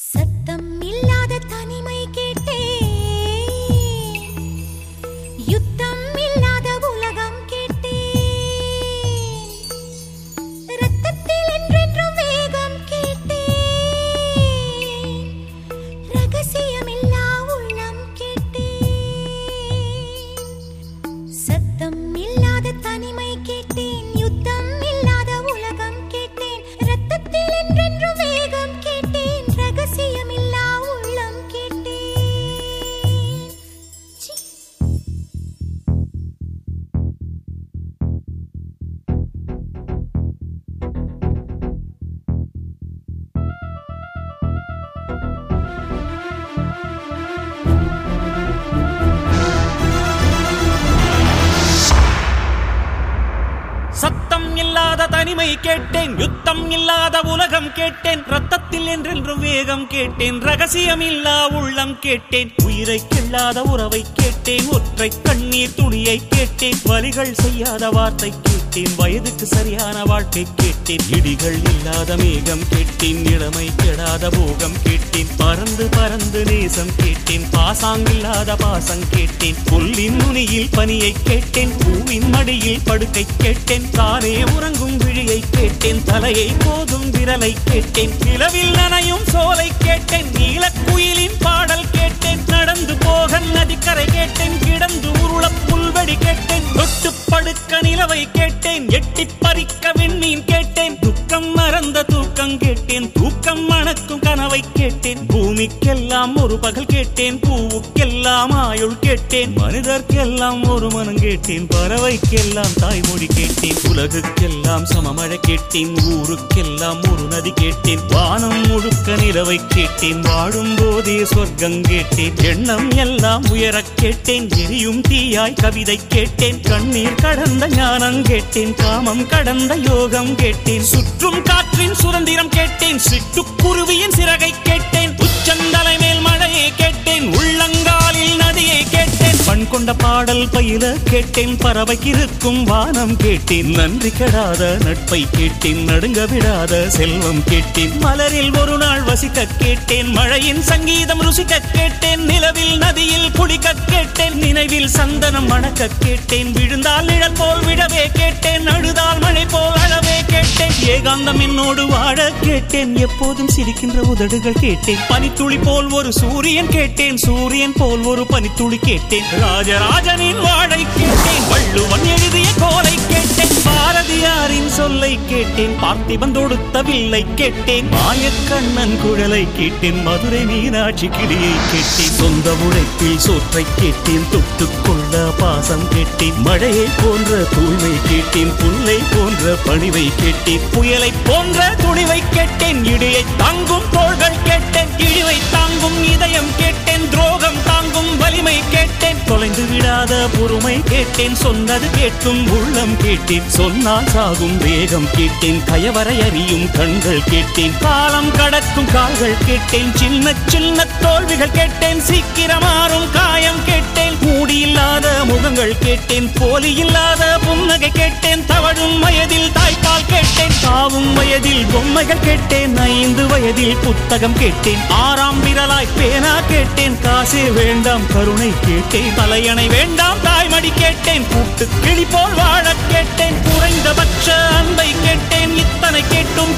சத்தம் இல்லாத இல்லாத தனிமை கேட்டேன். யுத்தம் இல்லாத உலகம் கேட்டேன். ரத்தத்தில் என்றென்றும் வேகம் கேட்டேன். ரகசியம் இல்லா உள்ளம் கேட்டேன். உயிரை கில்லாத உறவை கேட்டேன். ஒற்றை கண்ணீர் துணியை கேட்டேன். வலிகள் செய்யாத வார்த்தை கேட்டேன். வயதுக்கு சரியான வாழ்க்கை கேட்டேன். இடிகள் இல்லாத மேகம் கேட்டேன். இளமை கெடாத போகம் கேட்டேன். பறந்து பறந்து நேசம் கேட்டேன். பாசாங்கில்லாத பாசம் கேட்டேன். புல்லின் நுனியில் பனியை கேட்டேன். பூவின் மடியில் படுக்கை கேட்டேன். தானே உறங்கும் விழியை கேட்டேன் தலையை போதும் விரலை கேட்டேன். நிலவில் நனையும் சோலை கேட்டேன் நீலக்குயிலின் பாடல் கேட்டேன். நடந்து போக நதிக்கரை கேட்டேன் கிடந்து உருள புல்வெடி கேட்டேன். தொட்டு படுக்க நிலவை கேட்டேன் எட்டி பூமிக்கெல்லாம் ஒரு பகல் கேட்டேன் பூவுக்கெல்லாம் ஆயுள் கேட்டேன் மனிதர்க்கெல்லாம் ஒரு மனம் கேட்டேன் பறவைக்கெல்லாம் தாய்மொழி கேட்டேன் உலகுக்கெல்லாம் சமமழை கேட்டேன் ஊருக்கெல்லாம் ஒரு நதி கேட்டேன் வானம் முழுக்க நிலவை கேட்டேன் வாழும் போதே சொர்க்கம் கேட்டேன் எண்ணம் எல்லாம் உயரக் கேட்டேன் எரியும் தீயாய் கவிதை கேட்டேன் கண்ணீர் கடந்த ஞானம் கேட்டேன் காமம் கடந்த யோகம் கேட்டேன் சுற்றும் காற்றின் சுதந்திரம் கேட்டேன் சிட்டுக்குருவியின் சிறகை கேட்டேன் உச்ச செந்தலை மேல் மழையை கேட்டேன் உள்ளங்காலில் நதியை கேட்டேன். பண் கொண்ட பாடல் பயில கேட்டேன் பறவைக்கிருக்கும் வானம் கேட்டேன். நன்றி கெடாத நட்பை கேட்டேன் நடுங்க விடாத செல்வம் கேட்டேன். மலரில் ஒரு நாள் வசிக்க கேட்டேன் மழையின் சங்கீதம் ருசிக்க கேட்டேன் நிலவில் நதியில் குளிக்க கேட்டேன். நினைவில் சந்தனம் மணக்க கேட்டேன். விழுந்தால் நிழல் போல் விடவே கேட்டேன். அழுதால் மழை போல் அழவே கேட்டேன். ஏகாந்தம் என்னோடு வாழ கேட்டேன். எப்போதும் சிரிக்கின்ற உதடுகள் கேட்டேன். பனித்துளி போல் ஒரு சூரியன் கேட்டேன். சூரியன் போல் ஒரு பனித்துளி கேட்டேன். ராஜராஜனின் வாழை கேட்டேன் பார்த்திபன் தொடுத்த வில்லை கேட்டேன். மாயக்கண்ணன் குழலை கேட்டேன் மதுரை மீனாட்சி கிளியை கேட்டேன். சொந்த உழைப்பில் சோற்றை கேட்டேன் தொட்டுக்கொள்ள பாசம் கேட்டேன். மழையை போன்ற தூய்மை கேட்டேன் புல்லை போன்ற பணிவை கேட்டேன். புயலை போன்ற துணிவை கேட்டேன் இடியை தாங்கும் தோள்கள் கேட்டேன் இழிவை விடாத பொறுமை கேட்டேன் சொன்னது கேட்கும் உள்ளம் கேட்டேன். சொன்னால் சாகும் வேகம் கேட்டேன் கயவரை அறியும் கண்கள் கேட்டேன். காலம் கடக்கும் கால்கள் கேட்டேன் சின்ன சின்ன தோல்விகள் கேட்டேன். சீக்கிரமாறும் காயம் கேட்டேன் மூடி இல்லாத முகங்கள் கேட்டேன். போலி இல்லாத புன்னகை கேட்டேன் தவழும் வயதில் தாய்ப்பால் கேட்டேன். தாவும் வயதில் பொம்மைகள் கேட்டேன் ஐந்து வயதில் புத்தகம் கேட்டேன். ஆறாம் விரலாய் பேனா கேட்டேன். காசே வேண்டாம் கருணை கேட்டேன். தலையணை வேண்டாம் தாய்மடி கேட்டேன். கூட்டு கிளி போல் வாழ கேட்டேன். குறைந்தபட்ச அன்பை கேட்டேன். இத்தனை கேட்டும்